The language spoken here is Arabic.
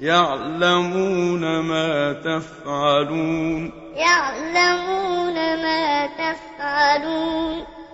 يَعْلَمُونَ مَا تَفْعَلُونَ. يَعْلَمُونَ مَا تفعلون.